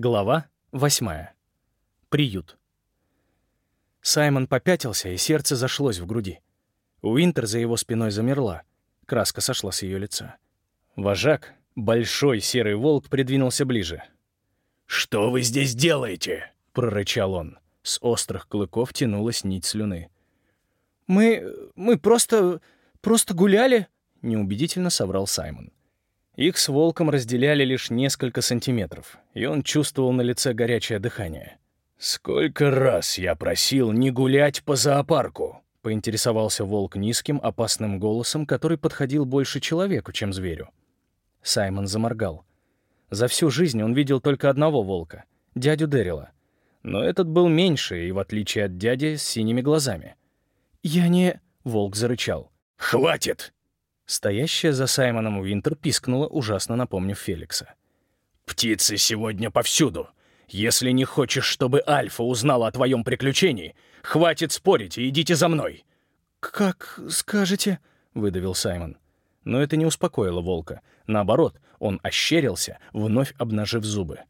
Глава восьмая. Приют. Саймон попятился, и сердце зашлось в груди. Уинтер за его спиной замерла. Краска сошла с ее лица. Вожак, большой серый волк, придвинулся ближе. «Что вы здесь делаете?» — прорычал он. С острых клыков тянулась нить слюны. «Мы... мы просто... просто гуляли?» — неубедительно соврал Саймон. Их с волком разделяли лишь несколько сантиметров, и он чувствовал на лице горячее дыхание. «Сколько раз я просил не гулять по зоопарку!» — поинтересовался волк низким, опасным голосом, который подходил больше человеку, чем зверю. Саймон заморгал. За всю жизнь он видел только одного волка — дядю Дэрила. Но этот был меньше и, в отличие от дяди, с синими глазами. «Я не...» — волк зарычал. «Хватит!» Стоящая за Саймоном Уинтер пискнула, ужасно напомнив Феликса. «Птицы сегодня повсюду. Если не хочешь, чтобы Альфа узнала о твоем приключении, хватит спорить и идите за мной». «Как скажете», — выдавил Саймон. Но это не успокоило волка. Наоборот, он ощерился, вновь обнажив зубы.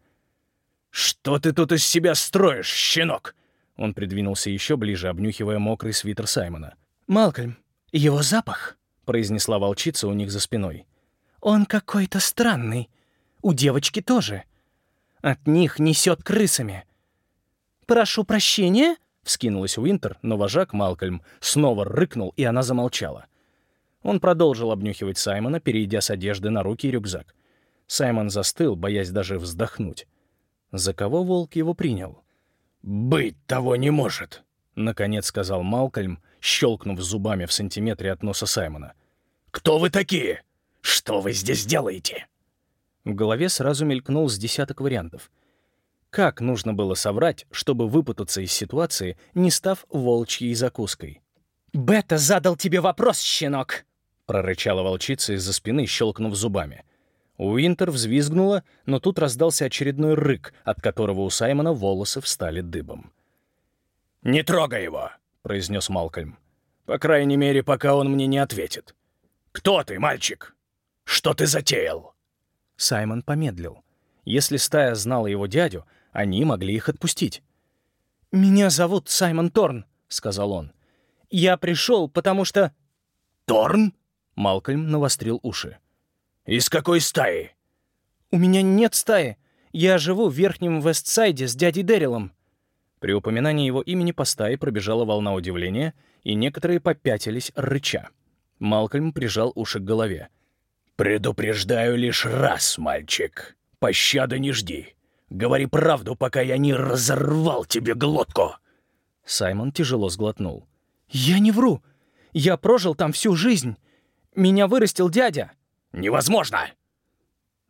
«Что ты тут из себя строишь, щенок?» Он придвинулся еще ближе, обнюхивая мокрый свитер Саймона. «Малкольм, его запах произнесла волчица у них за спиной. «Он какой-то странный. У девочки тоже. От них несет крысами». «Прошу прощения?» — вскинулась Уинтер, но вожак Малкольм снова рыкнул, и она замолчала. Он продолжил обнюхивать Саймона, перейдя с одежды на руки и рюкзак. Саймон застыл, боясь даже вздохнуть. За кого волк его принял? «Быть того не может», — наконец сказал Малкольм, щелкнув зубами в сантиметре от носа Саймона. «Кто вы такие? Что вы здесь делаете?» В голове сразу мелькнул с десяток вариантов. Как нужно было соврать, чтобы выпутаться из ситуации, не став волчьей закуской? «Бета задал тебе вопрос, щенок!» — прорычала волчица из-за спины, щелкнув зубами. Уинтер взвизгнула, но тут раздался очередной рык, от которого у Саймона волосы встали дыбом. «Не трогай его!» — произнес Малкольм. «По крайней мере, пока он мне не ответит. Кто ты, мальчик? Что ты затеял?» Саймон помедлил. Если стая знала его дядю, они могли их отпустить. «Меня зовут Саймон Торн», — сказал он. «Я пришел, потому что...» «Торн?» — Малкольм навострил уши. «Из какой стаи?» «У меня нет стаи. Я живу в Верхнем Вестсайде с дядей Дэрилом». При упоминании его имени по стае пробежала волна удивления, и некоторые попятились, рыча. Малкольм прижал уши к голове. «Предупреждаю лишь раз, мальчик. Пощады не жди. Говори правду, пока я не разорвал тебе глотку!» Саймон тяжело сглотнул. «Я не вру. Я прожил там всю жизнь. Меня вырастил дядя». «Невозможно!»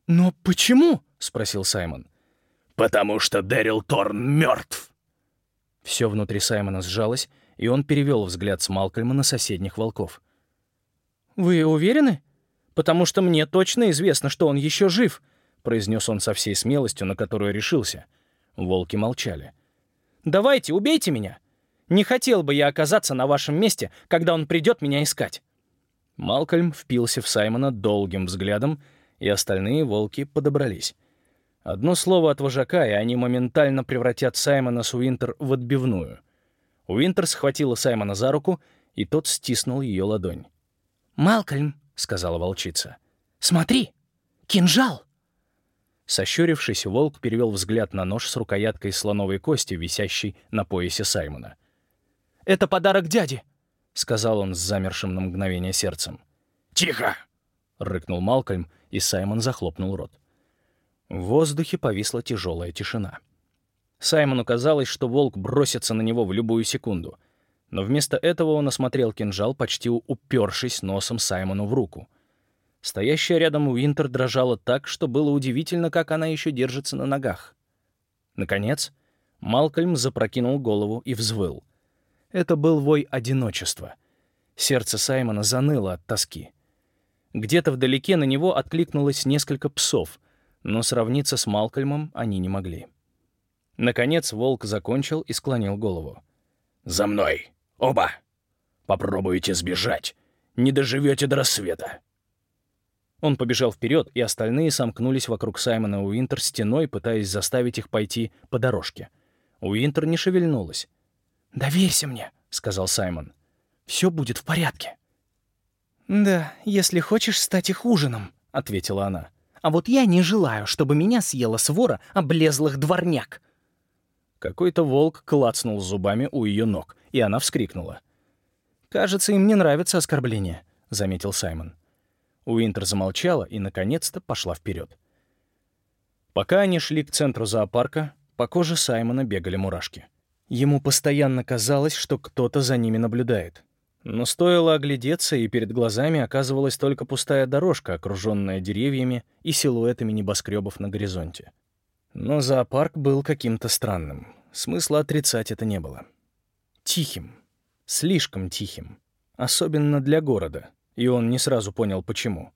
«Но почему?» — спросил Саймон. «Потому что Дэрил Торн мертв!» Все внутри Саймона сжалось, и он перевел взгляд с Малкольма на соседних волков. «Вы уверены? Потому что мне точно известно, что он еще жив», — произнес он со всей смелостью, на которую решился. Волки молчали. «Давайте, убейте меня. Не хотел бы я оказаться на вашем месте, когда он придет меня искать». Малкольм впился в Саймона долгим взглядом, и остальные волки подобрались. Одно слово от вожака, и они моментально превратят Саймона с Уинтер в отбивную. Уинтер схватила Саймона за руку, и тот стиснул ее ладонь. «Малкольм», — сказала волчица, — «смотри, кинжал!» Сощурившись, волк перевел взгляд на нож с рукояткой слоновой кости, висящей на поясе Саймона. «Это подарок дяде», — сказал он с замершим на мгновение сердцем. «Тихо!» — рыкнул Малкольм, и Саймон захлопнул рот. В воздухе повисла тяжелая тишина. Саймону казалось, что волк бросится на него в любую секунду. Но вместо этого он осмотрел кинжал, почти упершись носом Саймону в руку. Стоящая рядом Уинтер дрожала так, что было удивительно, как она еще держится на ногах. Наконец, Малкольм запрокинул голову и взвыл. Это был вой одиночества. Сердце Саймона заныло от тоски. Где-то вдалеке на него откликнулось несколько псов — но сравниться с Малкольмом они не могли. Наконец волк закончил и склонил голову. «За мной! Оба! Попробуйте сбежать! Не доживете до рассвета!» Он побежал вперед, и остальные сомкнулись вокруг Саймона Уинтер стеной, пытаясь заставить их пойти по дорожке. Уинтер не шевельнулась. «Доверься мне», — сказал Саймон. «Все будет в порядке». «Да, если хочешь стать их ужином», — ответила она. «А вот я не желаю, чтобы меня съела свора облезлых дворняк». Какой-то волк клацнул зубами у ее ног, и она вскрикнула. «Кажется, им не нравится оскорбление», — заметил Саймон. Уинтер замолчала и, наконец-то, пошла вперед. Пока они шли к центру зоопарка, по коже Саймона бегали мурашки. Ему постоянно казалось, что кто-то за ними наблюдает. Но стоило оглядеться, и перед глазами оказывалась только пустая дорожка, окруженная деревьями и силуэтами небоскребов на горизонте. Но зоопарк был каким-то странным. Смысла отрицать это не было. Тихим. Слишком тихим. Особенно для города. И он не сразу понял, почему.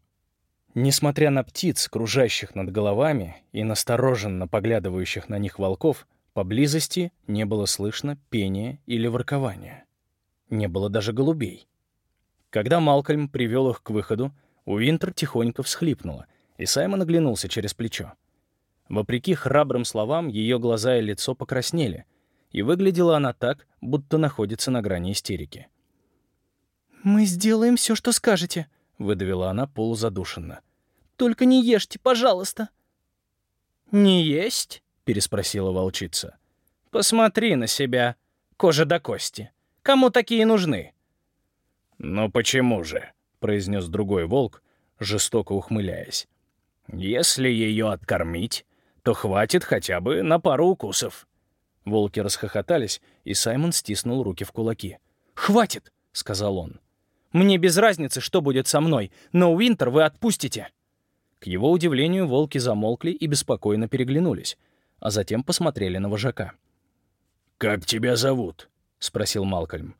Несмотря на птиц, кружащих над головами, и настороженно поглядывающих на них волков, поблизости не было слышно пения или воркования. Не было даже голубей. Когда Малкольм привел их к выходу, Уинтер тихонько всхлипнула, и Саймон оглянулся через плечо. Вопреки храбрым словам, ее глаза и лицо покраснели, и выглядела она так, будто находится на грани истерики. «Мы сделаем все, что скажете», — выдавила она полузадушенно. «Только не ешьте, пожалуйста». «Не есть?» — переспросила волчица. «Посмотри на себя. Кожа до кости. Кому такие нужны?» «Но почему же?» — произнес другой волк, жестоко ухмыляясь. «Если ее откормить, то хватит хотя бы на пару укусов». Волки расхохотались, и Саймон стиснул руки в кулаки. «Хватит!» — сказал он. «Мне без разницы, что будет со мной, но Уинтер вы отпустите!» К его удивлению, волки замолкли и беспокойно переглянулись, а затем посмотрели на вожака. «Как тебя зовут?» — спросил Малкольм.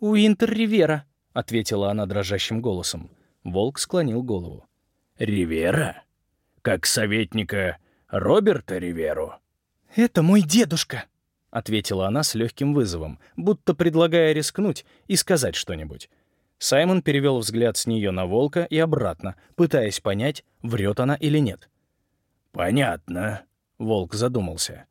«Уинтер Ривера», — ответила она дрожащим голосом. Волк склонил голову. «Ривера? Как советника Роберта Риверу?» «Это мой дедушка», — ответила она с легким вызовом, будто предлагая рискнуть и сказать что-нибудь. Саймон перевел взгляд с нее на волка и обратно, пытаясь понять, врет она или нет. «Понятно», — волк задумался.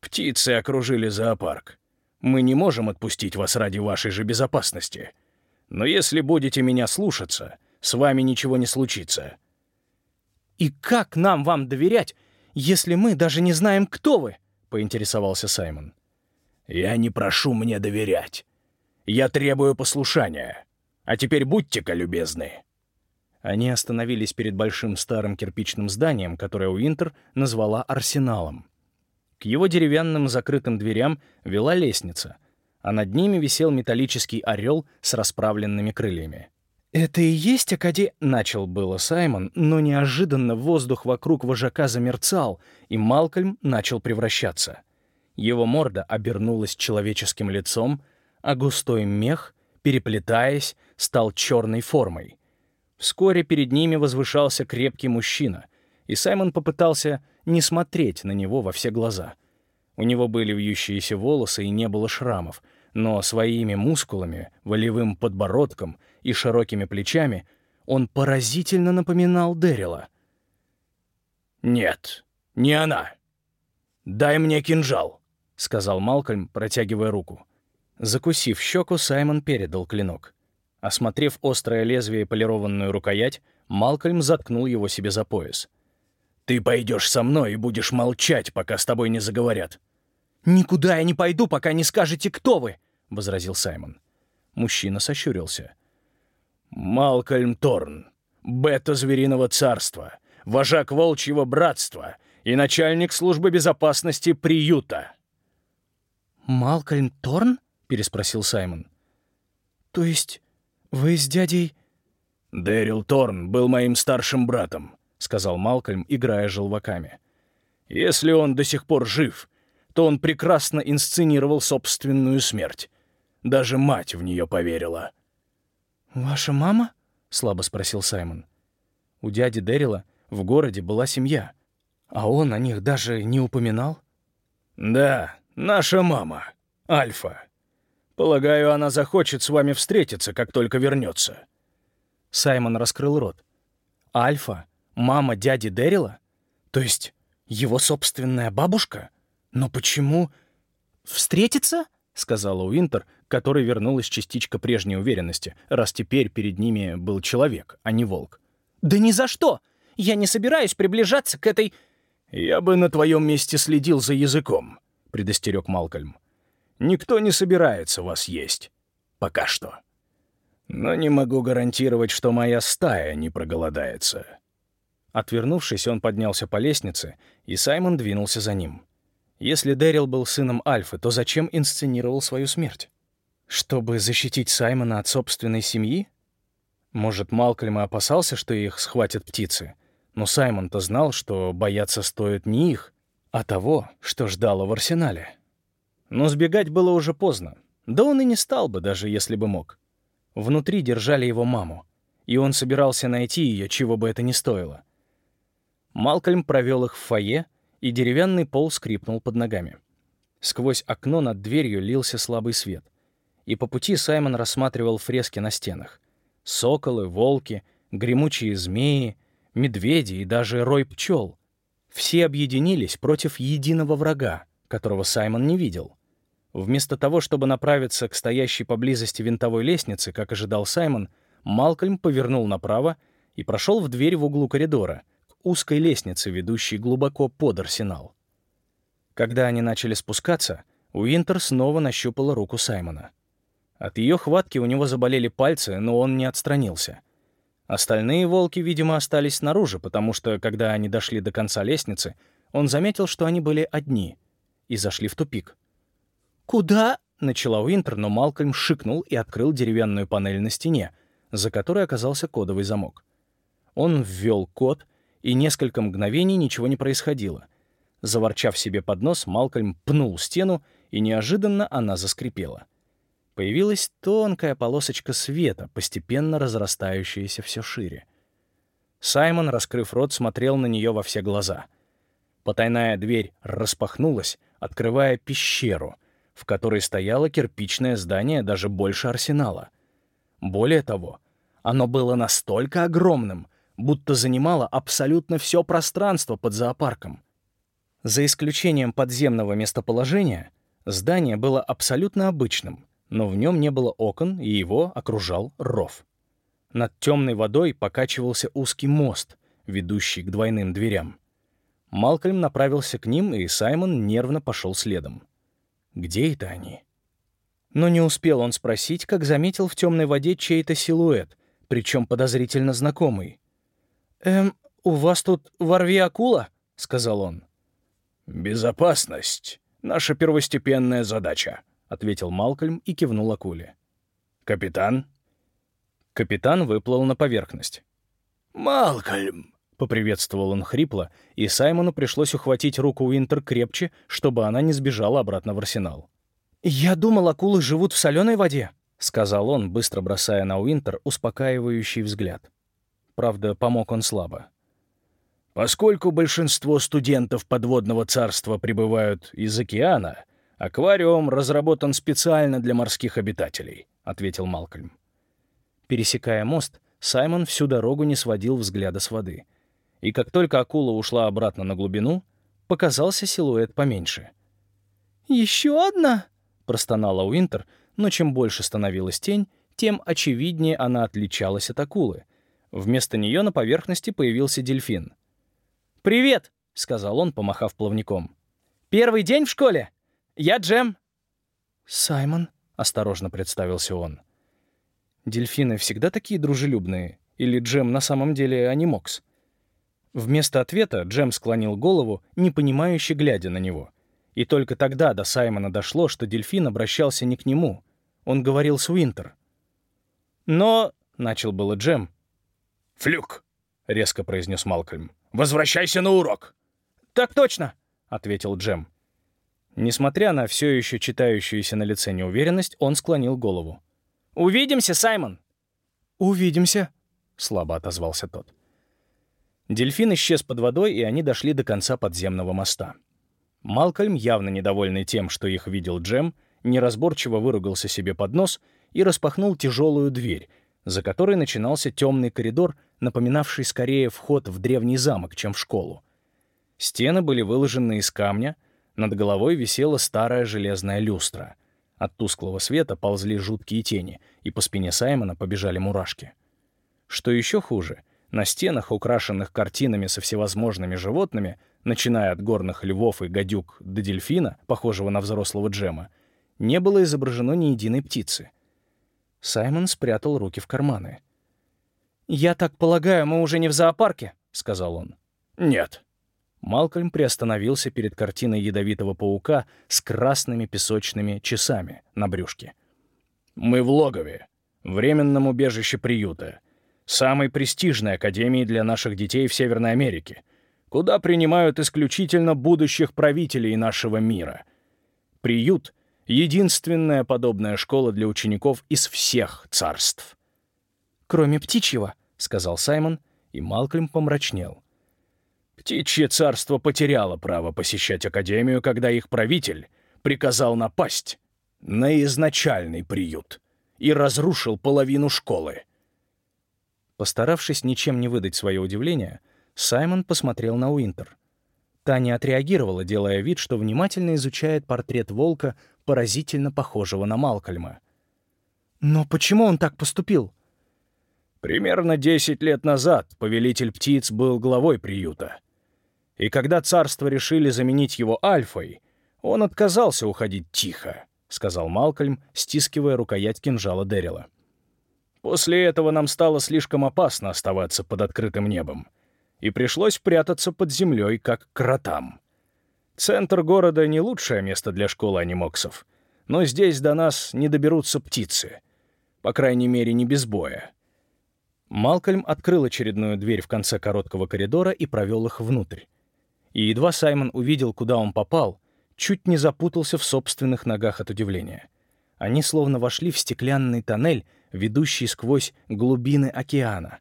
«Птицы окружили зоопарк. Мы не можем отпустить вас ради вашей же безопасности. Но если будете меня слушаться, с вами ничего не случится». «И как нам вам доверять, если мы даже не знаем, кто вы?» — поинтересовался Саймон. «Я не прошу мне доверять. Я требую послушания. А теперь будьте-ка любезны». Они остановились перед большим старым кирпичным зданием, которое Уинтер назвала «Арсеналом». К его деревянным закрытым дверям вела лестница, а над ними висел металлический орел с расправленными крыльями. «Это и есть Акаде...» — начал было Саймон, но неожиданно воздух вокруг вожака замерцал, и Малкольм начал превращаться. Его морда обернулась человеческим лицом, а густой мех, переплетаясь, стал черной формой. Вскоре перед ними возвышался крепкий мужчина, и Саймон попытался не смотреть на него во все глаза. У него были вьющиеся волосы и не было шрамов — но своими мускулами, волевым подбородком и широкими плечами он поразительно напоминал Дэрила. «Нет, не она. Дай мне кинжал», — сказал Малкольм, протягивая руку. Закусив щеку, Саймон передал клинок. Осмотрев острое лезвие и полированную рукоять, Малкольм заткнул его себе за пояс. «Ты пойдешь со мной и будешь молчать, пока с тобой не заговорят». «Никуда я не пойду, пока не скажете, кто вы!» — возразил Саймон. Мужчина сощурился. «Малкольм Торн, бета Звериного Царства, вожак Волчьего Братства и начальник службы безопасности приюта». «Малкольм Торн?» — переспросил Саймон. «То есть вы с дядей...» «Дэрил Торн был моим старшим братом», — сказал Малкольм, играя желваками. «Если он до сих пор жив, то он прекрасно инсценировал собственную смерть. Даже мать в нее поверила. «Ваша мама?» — слабо спросил Саймон. У дяди Дэрила в городе была семья, а он о них даже не упоминал? «Да, наша мама, Альфа. Полагаю, она захочет с вами встретиться, как только вернется». Саймон раскрыл рот. Альфа — мама дяди Дэрила? То есть его собственная бабушка? Но почему... «Встретиться?» — сказала Уинтер, которой вернулась частичка прежней уверенности, раз теперь перед ними был человек, а не волк. «Да ни за что! Я не собираюсь приближаться к этой...» «Я бы на твоем месте следил за языком», — предостерег Малкольм. «Никто не собирается вас есть. Пока что. Но не могу гарантировать, что моя стая не проголодается». Отвернувшись, он поднялся по лестнице, и Саймон двинулся за ним. Если Дэрил был сыном Альфы, то зачем инсценировал свою смерть? Чтобы защитить Саймона от собственной семьи? Может, Малкольм и опасался, что их схватят птицы, но Саймон-то знал, что бояться стоит не их, а того, что ждало в арсенале. Но сбегать было уже поздно. Да он и не стал бы, даже если бы мог. Внутри держали его маму, и он собирался найти ее, чего бы это ни стоило. Малкольм провел их в фойе, и деревянный пол скрипнул под ногами. Сквозь окно над дверью лился слабый свет, и по пути Саймон рассматривал фрески на стенах. Соколы, волки, гремучие змеи, медведи и даже рой пчел. Все объединились против единого врага, которого Саймон не видел. Вместо того, чтобы направиться к стоящей поблизости винтовой лестнице, как ожидал Саймон, Малкольм повернул направо и прошел в дверь в углу коридора, к узкой лестнице, ведущей глубоко под арсенал. Когда они начали спускаться, Уинтер снова нащупала руку Саймона — от ее хватки у него заболели пальцы, но он не отстранился. Остальные волки, видимо, остались снаружи, потому что, когда они дошли до конца лестницы, он заметил, что они были одни, и зашли в тупик. «Куда?» — начала Уинтер, но Малкольм шикнул и открыл деревянную панель на стене, за которой оказался кодовый замок. Он ввел код, и несколько мгновений ничего не происходило. Заворчав себе под нос, Малкольм пнул стену, и неожиданно она заскрипела — появилась тонкая полосочка света, постепенно разрастающаяся все шире. Саймон, раскрыв рот, смотрел на нее во все глаза. Потайная дверь распахнулась, открывая пещеру, в которой стояло кирпичное здание даже больше арсенала. Более того, оно было настолько огромным, будто занимало абсолютно все пространство под зоопарком. За исключением подземного местоположения, здание было абсолютно обычным — но в нем не было окон, и его окружал ров. Над темной водой покачивался узкий мост, ведущий к двойным дверям. Малкольм направился к ним, и Саймон нервно пошел следом. Где это они? Но не успел он спросить, как заметил в темной воде чей-то силуэт, причем подозрительно знакомый. «Эм, у вас тут ворви акула?» — сказал он. «Безопасность — наша первостепенная задача», — ответил Малкольм и кивнул акуле. «Капитан?» Капитан выплыл на поверхность. «Малкольм!» — поприветствовал он хрипло, и Саймону пришлось ухватить руку Уинтер крепче, чтобы она не сбежала обратно в арсенал. «Я думал, акулы живут в соленой воде», — сказал он, быстро бросая на Уинтер успокаивающий взгляд. Правда, помог он слабо. «Поскольку большинство студентов подводного царства прибывают из океана, «Аквариум разработан специально для морских обитателей», — ответил Малкольм. Пересекая мост, Саймон всю дорогу не сводил взгляда с воды. И как только акула ушла обратно на глубину, показался силуэт поменьше. «Еще одна?» — простонала Уинтер, но чем больше становилась тень, тем очевиднее она отличалась от акулы. Вместо нее на поверхности появился дельфин. «Привет!» — сказал он, помахав плавником. «Первый день в школе?» Я Джем». «Саймон», — осторожно представился он. «Дельфины всегда такие дружелюбные? Или Джем на самом деле анимокс?» Вместо ответа Джем склонил голову, непонимающе глядя на него. И только тогда до Саймона дошло, что дельфин обращался не к нему. Он говорил с Уинтер. «Но...» — начал было Джем. «Флюк!» — резко произнес Малкольм. «Возвращайся на урок!» «Так точно!» — ответил Джем. Несмотря на все еще читающуюся на лице неуверенность, он склонил голову. «Увидимся, Саймон!» «Увидимся», — слабо отозвался тот. Дельфин исчез под водой, и они дошли до конца подземного моста. Малкольм, явно недовольный тем, что их видел Джем, неразборчиво выругался себе под нос и распахнул тяжелую дверь, за которой начинался темный коридор напоминавший скорее вход в древний замок, чем в школу. Стены были выложены из камня, над головой висела старая железная люстра. От тусклого света ползли жуткие тени, и по спине Саймона побежали мурашки. Что еще хуже, на стенах, украшенных картинами со всевозможными животными, начиная от горных львов и гадюк до дельфина, похожего на взрослого Джема, не было изображено ни единой птицы. Саймон спрятал руки в карманы. «Я так полагаю, мы уже не в зоопарке?» — сказал он. «Нет». Малкольм приостановился перед картиной ядовитого паука с красными песочными часами на брюшке. «Мы в логове, временном убежище приюта, самой престижной академии для наших детей в Северной Америке, куда принимают исключительно будущих правителей нашего мира. Приют — единственная подобная школа для учеников из всех царств». «Кроме птичьего», — сказал Саймон, и Малкольм помрачнел. Птичье царство потеряло право посещать Академию, когда их правитель приказал напасть на изначальный приют и разрушил половину школы. Постаравшись ничем не выдать свое удивление, Саймон посмотрел на Уинтер. Та не отреагировала, делая вид, что внимательно изучает портрет волка, поразительно похожего на Малкольма. «Но почему он так поступил?» Примерно 10 лет назад повелитель птиц был главой приюта. И когда царство решили заменить его Альфой, он отказался уходить тихо, — сказал Малкольм, стискивая рукоять кинжала Дэрила. После этого нам стало слишком опасно оставаться под открытым небом, и пришлось прятаться под землей, как кротам. Центр города — не лучшее место для школы анимоксов, но здесь до нас не доберутся птицы, по крайней мере, не без боя. Малкольм открыл очередную дверь в конце короткого коридора и провел их внутрь и едва Саймон увидел, куда он попал, чуть не запутался в собственных ногах от удивления. Они словно вошли в стеклянный тоннель, ведущий сквозь глубины океана.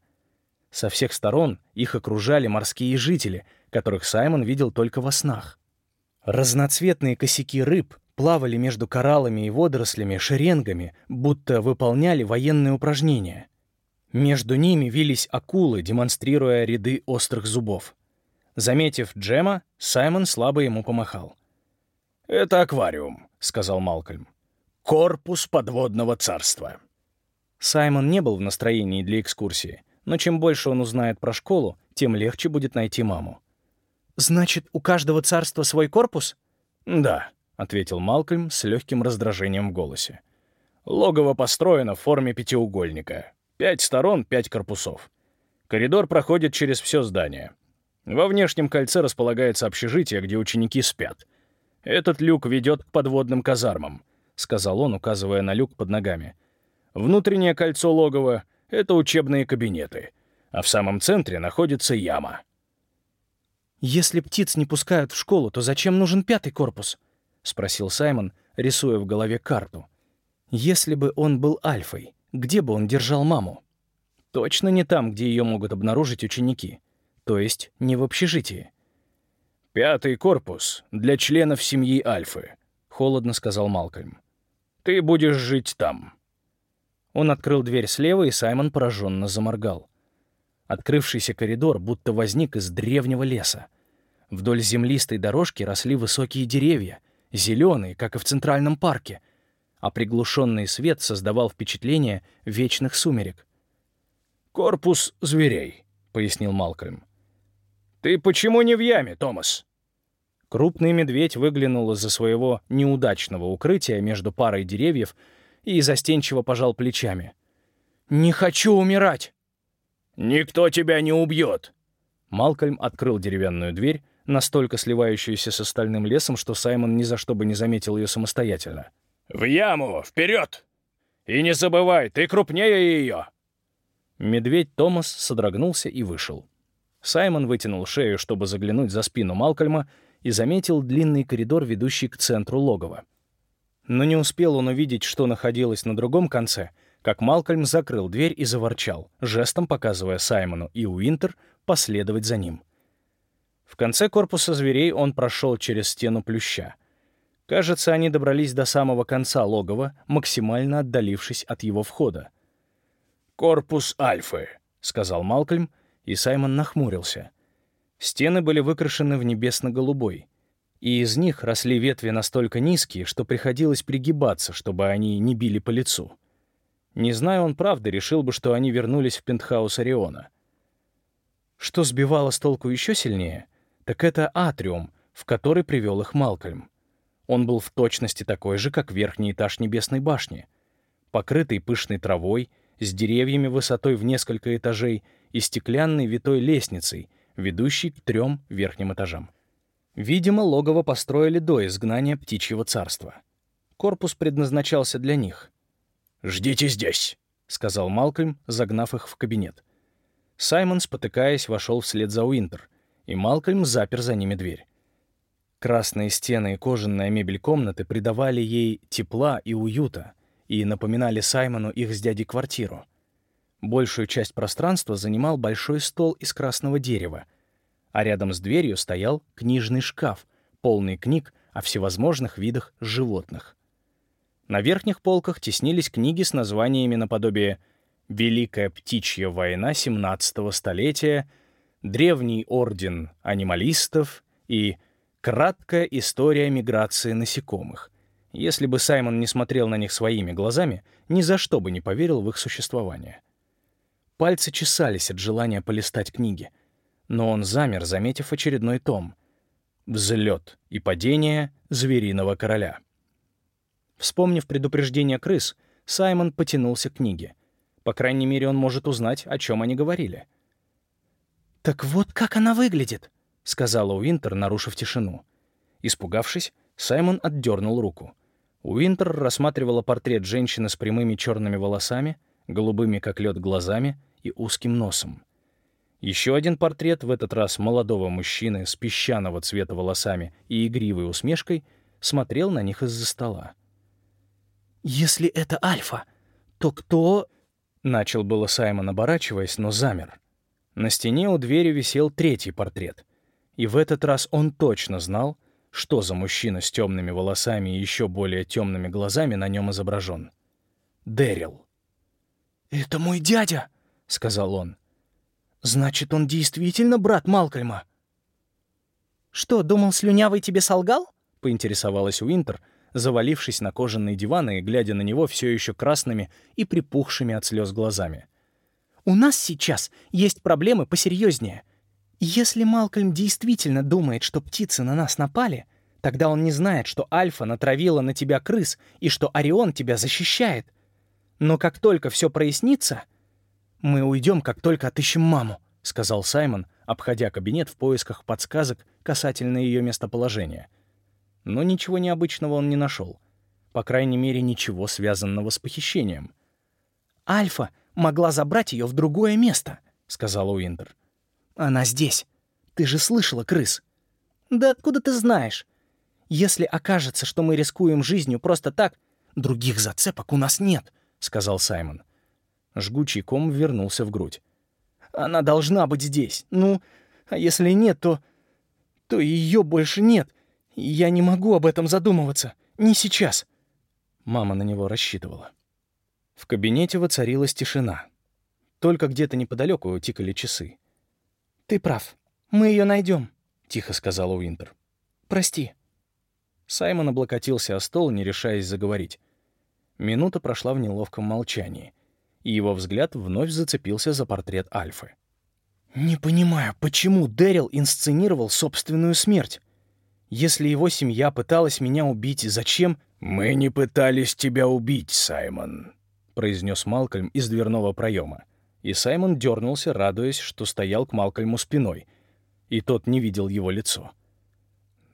Со всех сторон их окружали морские жители, которых Саймон видел только во снах. Разноцветные косяки рыб плавали между кораллами и водорослями шеренгами, будто выполняли военные упражнения. Между ними вились акулы, демонстрируя ряды острых зубов. Заметив Джема, Саймон слабо ему помахал. «Это аквариум», — сказал Малкольм. «Корпус подводного царства». Саймон не был в настроении для экскурсии, но чем больше он узнает про школу, тем легче будет найти маму. «Значит, у каждого царства свой корпус?» «Да», — ответил Малкольм с легким раздражением в голосе. «Логово построено в форме пятиугольника. Пять сторон, пять корпусов. Коридор проходит через все здание. Во внешнем кольце располагается общежитие, где ученики спят. Этот люк ведет к подводным казармам», — сказал он, указывая на люк под ногами. «Внутреннее кольцо логова — это учебные кабинеты, а в самом центре находится яма». «Если птиц не пускают в школу, то зачем нужен пятый корпус?» — спросил Саймон, рисуя в голове карту. «Если бы он был альфой, где бы он держал маму?» «Точно не там, где ее могут обнаружить ученики то есть не в общежитии. «Пятый корпус для членов семьи Альфы», — холодно сказал Малкольм. «Ты будешь жить там». Он открыл дверь слева, и Саймон пораженно заморгал. Открывшийся коридор будто возник из древнего леса. Вдоль землистой дорожки росли высокие деревья, зеленые, как и в Центральном парке, а приглушенный свет создавал впечатление вечных сумерек. «Корпус зверей», — пояснил Малкольм. «Ты почему не в яме, Томас?» Крупный медведь выглянул из-за своего неудачного укрытия между парой деревьев и застенчиво пожал плечами. «Не хочу умирать!» «Никто тебя не убьет!» Малкольм открыл деревянную дверь, настолько сливающуюся с остальным лесом, что Саймон ни за что бы не заметил ее самостоятельно. «В яму! Вперед! И не забывай, ты крупнее ее!» Медведь Томас содрогнулся и вышел. Саймон вытянул шею, чтобы заглянуть за спину Малкольма, и заметил длинный коридор, ведущий к центру логова. Но не успел он увидеть, что находилось на другом конце, как Малкольм закрыл дверь и заворчал, жестом показывая Саймону и Уинтер последовать за ним. В конце корпуса зверей он прошел через стену плюща. Кажется, они добрались до самого конца логова, максимально отдалившись от его входа. «Корпус Альфы», — сказал Малкольм, и Саймон нахмурился. Стены были выкрашены в небесно-голубой, и из них росли ветви настолько низкие, что приходилось пригибаться, чтобы они не били по лицу. Не зная он правды, решил бы, что они вернулись в пентхаус Ориона. Что сбивало с толку еще сильнее, так это атриум, в который привел их Малкольм. Он был в точности такой же, как верхний этаж Небесной башни, покрытый пышной травой, с деревьями высотой в несколько этажей и стеклянной витой лестницей, ведущей к трем верхним этажам. Видимо, логово построили до изгнания птичьего царства. Корпус предназначался для них. «Ждите здесь», — сказал Малкольм, загнав их в кабинет. Саймон, спотыкаясь, вошел вслед за Уинтер, и Малкольм запер за ними дверь. Красные стены и кожаная мебель комнаты придавали ей тепла и уюта и напоминали Саймону их с дядей квартиру. Большую часть пространства занимал большой стол из красного дерева, а рядом с дверью стоял книжный шкаф, полный книг о всевозможных видах животных. На верхних полках теснились книги с названиями наподобие «Великая птичья война XVII столетия», «Древний орден анималистов» и «Краткая история миграции насекомых». Если бы Саймон не смотрел на них своими глазами, ни за что бы не поверил в их существование. Пальцы чесались от желания полистать книги — но он замер, заметив очередной том. «Взлет и падение звериного короля». Вспомнив предупреждение крыс, Саймон потянулся к книге. По крайней мере, он может узнать, о чем они говорили. «Так вот как она выглядит», — сказала Уинтер, нарушив тишину. Испугавшись, Саймон отдернул руку. Уинтер рассматривала портрет женщины с прямыми черными волосами, голубыми как лед глазами и узким носом. Еще один портрет, в этот раз молодого мужчины с песчаного цвета волосами и игривой усмешкой, смотрел на них из-за стола. «Если это Альфа, то кто...» Начал было Саймон, оборачиваясь, но замер. На стене у двери висел третий портрет. И в этот раз он точно знал, что за мужчина с темными волосами и еще более темными глазами на нем изображен. Дэрил. «Это мой дядя», — сказал он. Значит, он действительно брат Малкольма. Что, думал, слюнявый тебе солгал? поинтересовалась Уинтер, завалившись на кожаный диван и глядя на него все еще красными и припухшими от слез глазами. У нас сейчас есть проблемы посерьезнее. Если Малкольм действительно думает, что птицы на нас напали, тогда он не знает, что Альфа натравила на тебя крыс и что Орион тебя защищает. Но как только все прояснится, «Мы уйдем, как только отыщем маму», — сказал Саймон, обходя кабинет в поисках подсказок касательно ее местоположения. Но ничего необычного он не нашел. По крайней мере, ничего связанного с похищением. «Альфа могла забрать ее в другое место», — сказала Уинтер. «Она здесь. Ты же слышала крыс». «Да откуда ты знаешь? Если окажется, что мы рискуем жизнью просто так, других зацепок у нас нет», — сказал Саймон. Жгучий ком вернулся в грудь. «Она должна быть здесь. Ну, а если нет, то... то ее больше нет. Я не могу об этом задумываться. Не сейчас». Мама на него рассчитывала. В кабинете воцарилась тишина. Только где-то неподалеку тикали часы. «Ты прав. Мы ее найдем», — тихо сказала Уинтер. «Прости». Саймон облокотился о стол, не решаясь заговорить. Минута прошла в неловком молчании — и его взгляд вновь зацепился за портрет Альфы. «Не понимаю, почему Дэрил инсценировал собственную смерть? Если его семья пыталась меня убить, зачем...» «Мы не пытались тебя убить, Саймон», — произнес Малкольм из дверного проема. И Саймон дернулся, радуясь, что стоял к Малкольму спиной, и тот не видел его лицо.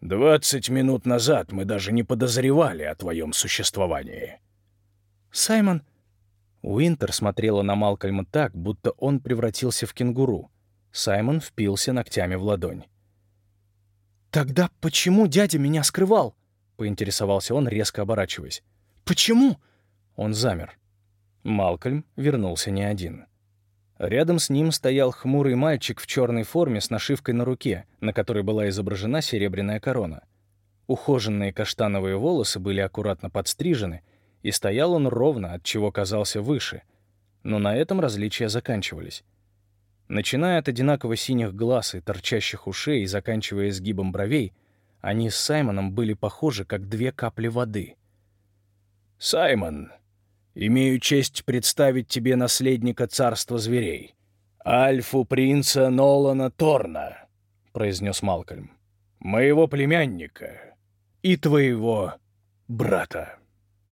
«Двадцать минут назад мы даже не подозревали о твоем существовании». «Саймон, Уинтер смотрела на Малкольма так, будто он превратился в кенгуру. Саймон впился ногтями в ладонь. «Тогда почему дядя меня скрывал?» — поинтересовался он, резко оборачиваясь. «Почему?» Он замер. Малкольм вернулся не один. Рядом с ним стоял хмурый мальчик в черной форме с нашивкой на руке, на которой была изображена серебряная корона. Ухоженные каштановые волосы были аккуратно подстрижены — и стоял он ровно, от чего казался выше. Но на этом различия заканчивались. Начиная от одинаково синих глаз и торчащих ушей и заканчивая сгибом бровей, они с Саймоном были похожи, как две капли воды. «Саймон, имею честь представить тебе наследника царства зверей, Альфу принца Нолана Торна», — произнес Малкольм, — «моего племянника и твоего брата».